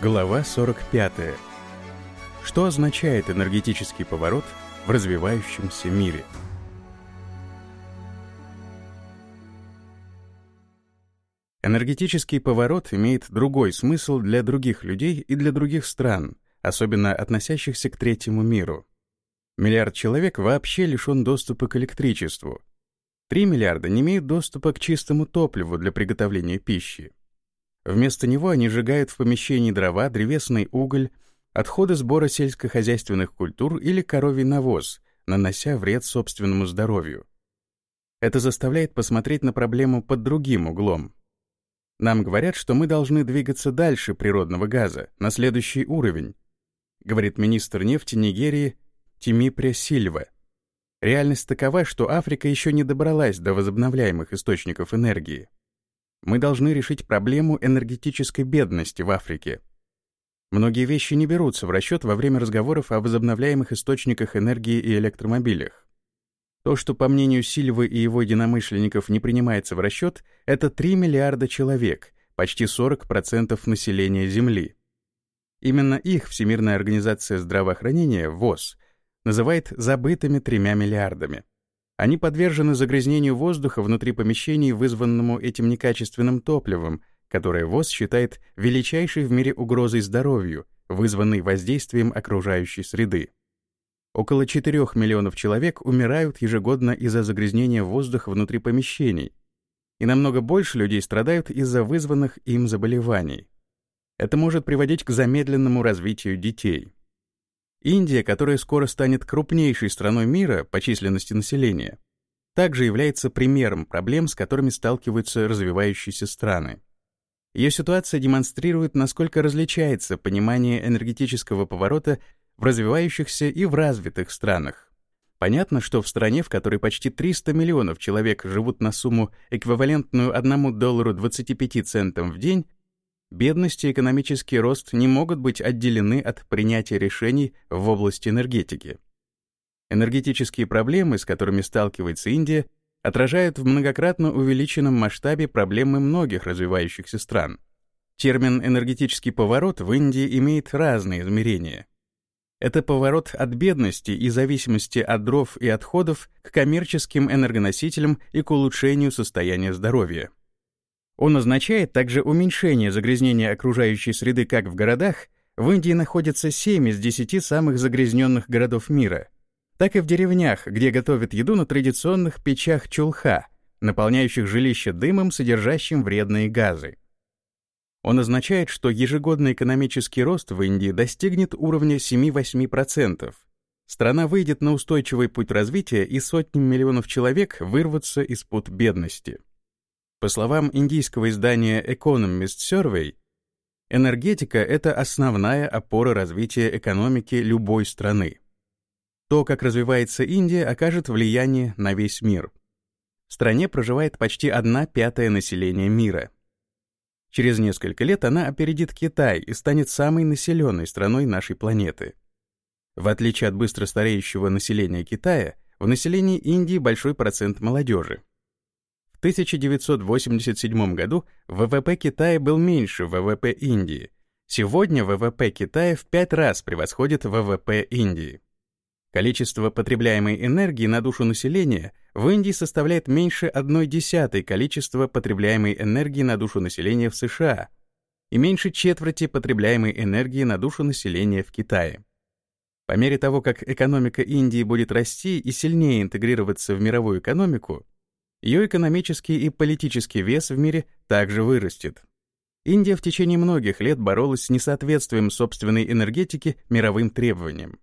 Глава 45. Что означает энергетический поворот в развивающемся мире? Энергетический поворот имеет другой смысл для других людей и для других стран, особенно относящихся к третьему миру. Миллиард человек вообще лишен доступа к электричеству. 3 миллиарда не имеют доступа к чистому топливу для приготовления пищи. Вместо него они сжигают в помещении дрова, древесный уголь, отходы сбора сельскохозяйственных культур или коровий навоз, нанося вред собственному здоровью. Это заставляет посмотреть на проблему под другим углом. Нам говорят, что мы должны двигаться дальше природного газа, на следующий уровень, говорит министр нефти Нигерии Тимипря Сильва. Реальность такова, что Африка еще не добралась до возобновляемых источников энергии мы должны решить проблему энергетической бедности в Африке. Многие вещи не берутся в расчет во время разговоров о возобновляемых источниках энергии и электромобилях. То, что, по мнению Сильвы и его единомышленников, не принимается в расчет, это 3 миллиарда человек, почти 40% населения Земли. Именно их Всемирная организация здравоохранения, ВОЗ, называет забытыми тремя миллиардами. Они подвержены загрязнению воздуха внутри помещений, вызванному этим некачественным топливом, которое ВОЗ считает величайшей в мире угрозой здоровью, вызванной воздействием окружающей среды. Около 4 миллионов человек умирают ежегодно из-за загрязнения воздуха внутри помещений, и намного больше людей страдают из-за вызванных им заболеваний. Это может приводить к замедленному развитию детей. Индия, которая скоро станет крупнейшей страной мира по численности населения, также является примером проблем, с которыми сталкиваются развивающиеся страны. Ее ситуация демонстрирует, насколько различается понимание энергетического поворота в развивающихся и в развитых странах. Понятно, что в стране, в которой почти 300 миллионов человек живут на сумму, эквивалентную 1 доллару 25 центам в день, Бедность и экономический рост не могут быть отделены от принятия решений в области энергетики. Энергетические проблемы, с которыми сталкивается Индия, отражают в многократно увеличенном масштабе проблемы многих развивающихся стран. Термин «энергетический поворот» в Индии имеет разные измерения. Это поворот от бедности и зависимости от дров и отходов к коммерческим энергоносителям и к улучшению состояния здоровья. Он означает также уменьшение загрязнения окружающей среды как в городах, в Индии находятся 7 из 10 самых загрязненных городов мира, так и в деревнях, где готовят еду на традиционных печах чулха, наполняющих жилища дымом, содержащим вредные газы. Он означает, что ежегодный экономический рост в Индии достигнет уровня 7-8%. Страна выйдет на устойчивый путь развития, и сотни миллионов человек вырвутся из-под бедности. По словам индийского издания Economist Survey, энергетика — это основная опора развития экономики любой страны. То, как развивается Индия, окажет влияние на весь мир. В стране проживает почти одна пятая населения мира. Через несколько лет она опередит Китай и станет самой населенной страной нашей планеты. В отличие от быстро стареющего населения Китая, в населении Индии большой процент молодежи. В 1987 году ВВП Китая был меньше ВВП Индии. Сегодня ВВП Китая в пять раз превосходит ВВП Индии. Количество потребляемой энергии на душу населения в Индии составляет меньше одной десятой количества потребляемой энергии на душу населения в США и меньше четверти потребляемой энергии на душу населения в Китае. По мере того, как экономика Индии будет расти и сильнее интегрироваться в мировую экономику, ее экономический и политический вес в мире также вырастет. Индия в течение многих лет боролась с несоответствием собственной энергетики мировым требованиям.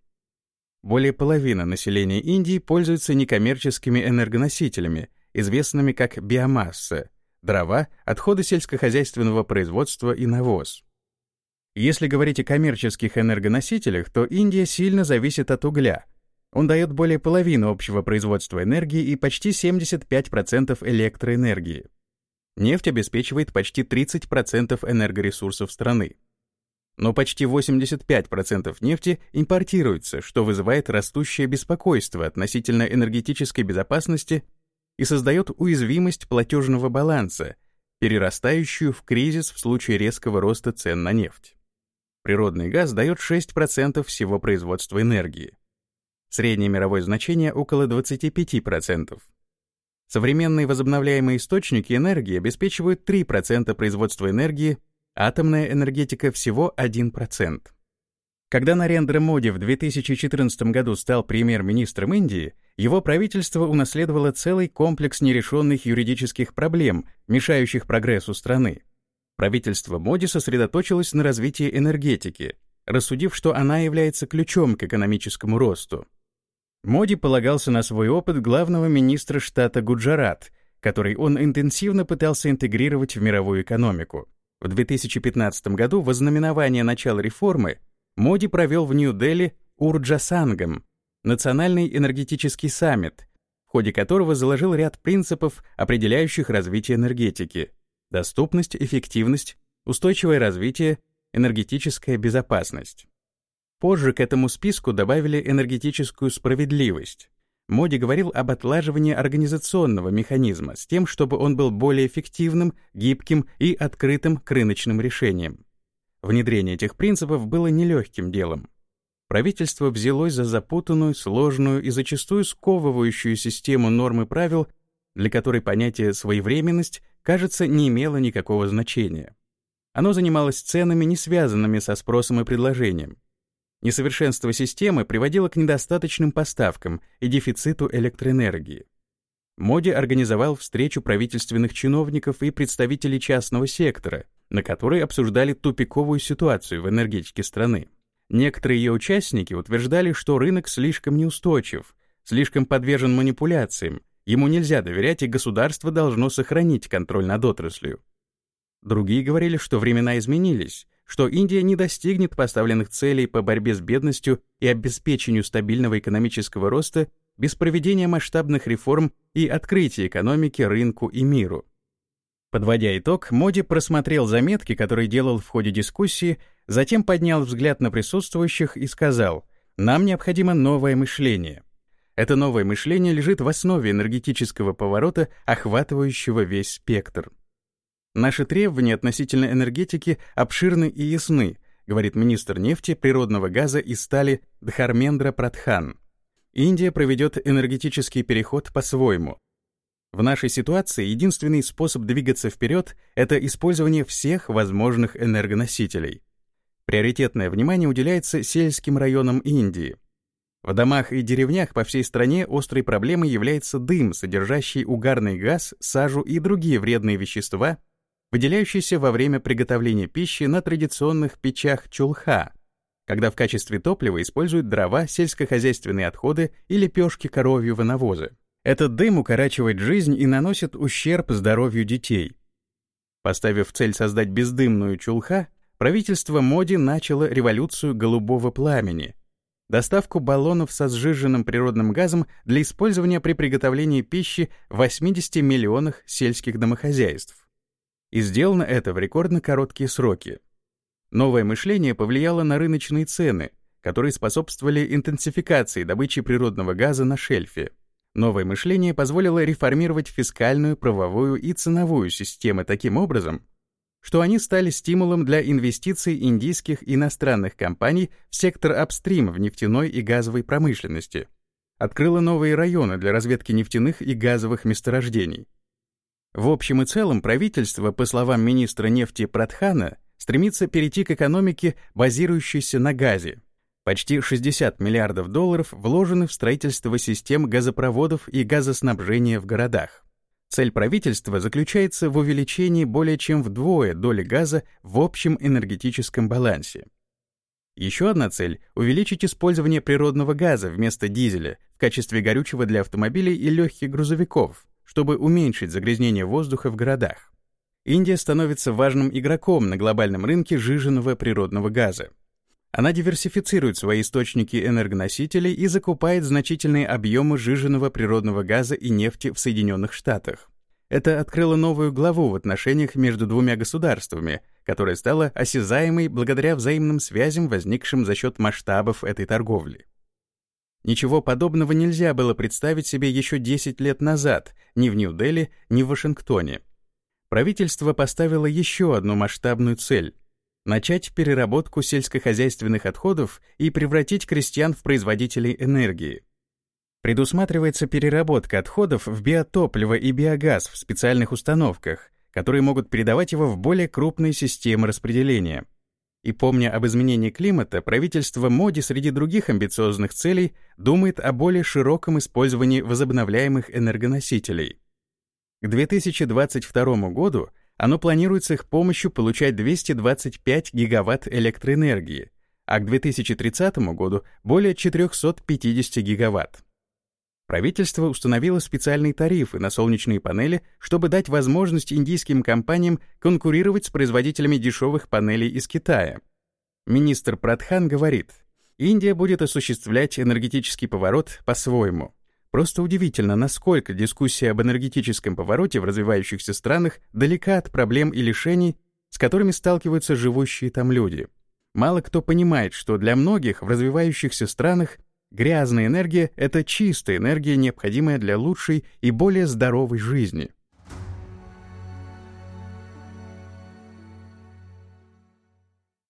Более половины населения Индии пользуются некоммерческими энергоносителями, известными как биомасса, дрова, отходы сельскохозяйственного производства и навоз. Если говорить о коммерческих энергоносителях, то Индия сильно зависит от угля, он дает более половины общего производства энергии и почти 75% электроэнергии. Нефть обеспечивает почти 30% энергоресурсов страны. Но почти 85% нефти импортируется, что вызывает растущее беспокойство относительно энергетической безопасности и создает уязвимость платежного баланса, перерастающую в кризис в случае резкого роста цен на нефть. Природный газ дает 6% всего производства энергии. Среднее мировое значение около 25%. Современные возобновляемые источники энергии обеспечивают 3% производства энергии, атомная энергетика всего 1%. Когда Нарендра Моди в 2014 году стал премьер-министром Индии, его правительство унаследовало целый комплекс нерешенных юридических проблем, мешающих прогрессу страны. Правительство Моди сосредоточилось на развитии энергетики, рассудив, что она является ключом к экономическому росту. Моди полагался на свой опыт главного министра штата Гуджарат, который он интенсивно пытался интегрировать в мировую экономику. В 2015 году в ознаменование начала реформы Моди провел в Нью-Дели Урджасангам, национальный энергетический саммит, в ходе которого заложил ряд принципов, определяющих развитие энергетики — доступность, эффективность, устойчивое развитие, энергетическая безопасность. Позже к этому списку добавили энергетическую справедливость. Моди говорил об отлаживании организационного механизма с тем, чтобы он был более эффективным, гибким и открытым к рыночным решениям. Внедрение этих принципов было нелегким делом. Правительство взялось за запутанную, сложную и зачастую сковывающую систему норм и правил, для которой понятие «своевременность», кажется, не имело никакого значения. Оно занималось ценами, не связанными со спросом и предложением. Несовершенство системы приводило к недостаточным поставкам и дефициту электроэнергии. Моди организовал встречу правительственных чиновников и представителей частного сектора, на которой обсуждали тупиковую ситуацию в энергетике страны. Некоторые ее участники утверждали, что рынок слишком неустойчив, слишком подвержен манипуляциям, ему нельзя доверять и государство должно сохранить контроль над отраслью. Другие говорили, что времена изменились, что Индия не достигнет поставленных целей по борьбе с бедностью и обеспечению стабильного экономического роста без проведения масштабных реформ и открытия экономики, рынку и миру. Подводя итог, Моди просмотрел заметки, которые делал в ходе дискуссии, затем поднял взгляд на присутствующих и сказал, «Нам необходимо новое мышление». Это новое мышление лежит в основе энергетического поворота, охватывающего весь спектр. Наши требования относительно энергетики обширны и ясны, говорит министр нефти, природного газа и стали Дхармендра Пратхан. Индия проведет энергетический переход по-своему. В нашей ситуации единственный способ двигаться вперед — это использование всех возможных энергоносителей. Приоритетное внимание уделяется сельским районам Индии. В домах и деревнях по всей стране острой проблемой является дым, содержащий угарный газ, сажу и другие вредные вещества, выделяющиеся во время приготовления пищи на традиционных печах чулха, когда в качестве топлива используют дрова, сельскохозяйственные отходы и лепешки коровьего навоза. Этот дым укорачивает жизнь и наносит ущерб здоровью детей. Поставив цель создать бездымную чулха, правительство Моди начало революцию голубого пламени, доставку баллонов со сжиженным природным газом для использования при приготовлении пищи в 80 миллионах сельских домохозяйств. И сделано это в рекордно короткие сроки. Новое мышление повлияло на рыночные цены, которые способствовали интенсификации добычи природного газа на шельфе. Новое мышление позволило реформировать фискальную, правовую и ценовую системы таким образом, что они стали стимулом для инвестиций индийских и иностранных компаний в сектор апстрим в нефтяной и газовой промышленности, открыло новые районы для разведки нефтяных и газовых месторождений. В общем и целом правительство, по словам министра нефти Пратхана, стремится перейти к экономике, базирующейся на газе, Почти 60 миллиардов долларов вложены в строительство систем газопроводов и газоснабжения в городах. Цель правительства заключается в увеличении более чем вдвое доли газа в общем энергетическом балансе. Еще одна цель — увеличить использование природного газа вместо дизеля в качестве горючего для автомобилей и легких грузовиков, чтобы уменьшить загрязнение воздуха в городах. Индия становится важным игроком на глобальном рынке жиженного природного газа. Она диверсифицирует свои источники энергоносителей и закупает значительные объемы жиженного природного газа и нефти в Соединенных Штатах. Это открыло новую главу в отношениях между двумя государствами, которая стала осязаемой благодаря взаимным связям, возникшим за счет масштабов этой торговли. Ничего подобного нельзя было представить себе еще 10 лет назад ни в Нью-Дели, ни в Вашингтоне. Правительство поставило еще одну масштабную цель начать переработку сельскохозяйственных отходов и превратить крестьян в производителей энергии. Предусматривается переработка отходов в биотопливо и биогаз в специальных установках, которые могут передавать его в более крупные системы распределения. И помня об изменении климата, правительство МОДИ среди других амбициозных целей думает о более широком использовании возобновляемых энергоносителей. К 2022 году оно планирует с их помощью получать 225 гигаватт электроэнергии, а к 2030 году более 450 гигаватт. Правительство установило специальные тарифы на солнечные панели, чтобы дать возможность индийским компаниям конкурировать с производителями дешевых панелей из Китая. Министр Пратхан говорит, Индия будет осуществлять энергетический поворот по-своему. Просто удивительно, насколько дискуссия об энергетическом повороте в развивающихся странах далека от проблем и лишений, с которыми сталкиваются живущие там люди. Мало кто понимает, что для многих в развивающихся странах Грязная энергия — это чистая энергия, необходимая для лучшей и более здоровой жизни —